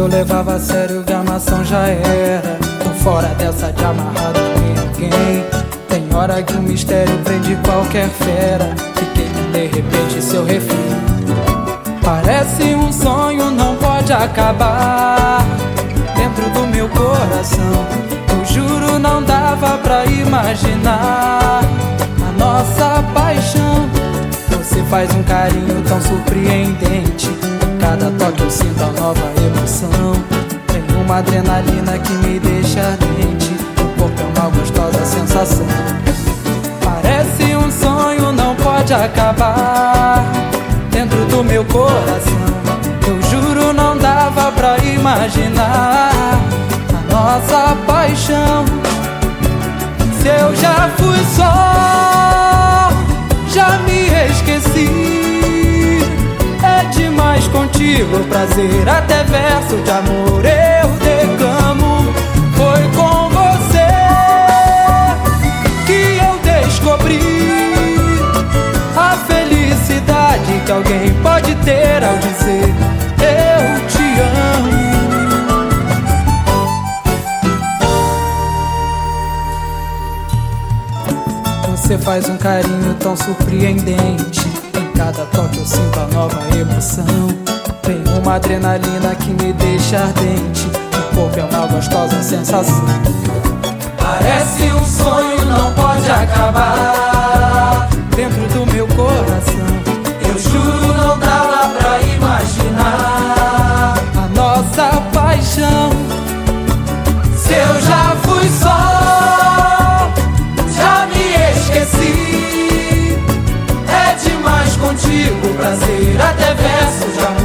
Eu levava a sério, gamação já era. Tô fora dessa de amarrado em ninguém. Tem hora que o mistério prende qualquer fera. Fiquei de repente seu refém. Parece um sonho, não pode acabar. Dentro do meu coração, eu juro, não dava pra imaginar a nossa paixão. Você faz um carinho tão surpreendente. Cada toque eu sinto a nova emoção. Tem uma adrenalina que me deixa ardente. O corpo é uma gostosa sensação. Parece um sonho, não pode acabar. Dentro do meu coração, eu juro, não dava pra imaginar a nossa paixão. Se eu já fui só, contigo, prazer, até verso de amor eu declamo. Foi com você que eu descobri a felicidade que alguém pode ter ao dizer eu te amo. Você faz um carinho tão surpreendente. Em cada toque eu sinto a nova emoção. Uma adrenalina que me deixa ardente. O corpo é uma gostosa sensação. Parece um sonho, não pode acabar. Dentro do meu coração, eu juro, não dava pra imaginar. A nossa paixão. Se eu já fui só, já me esqueci. É demais contigo, prazer até verso jamais.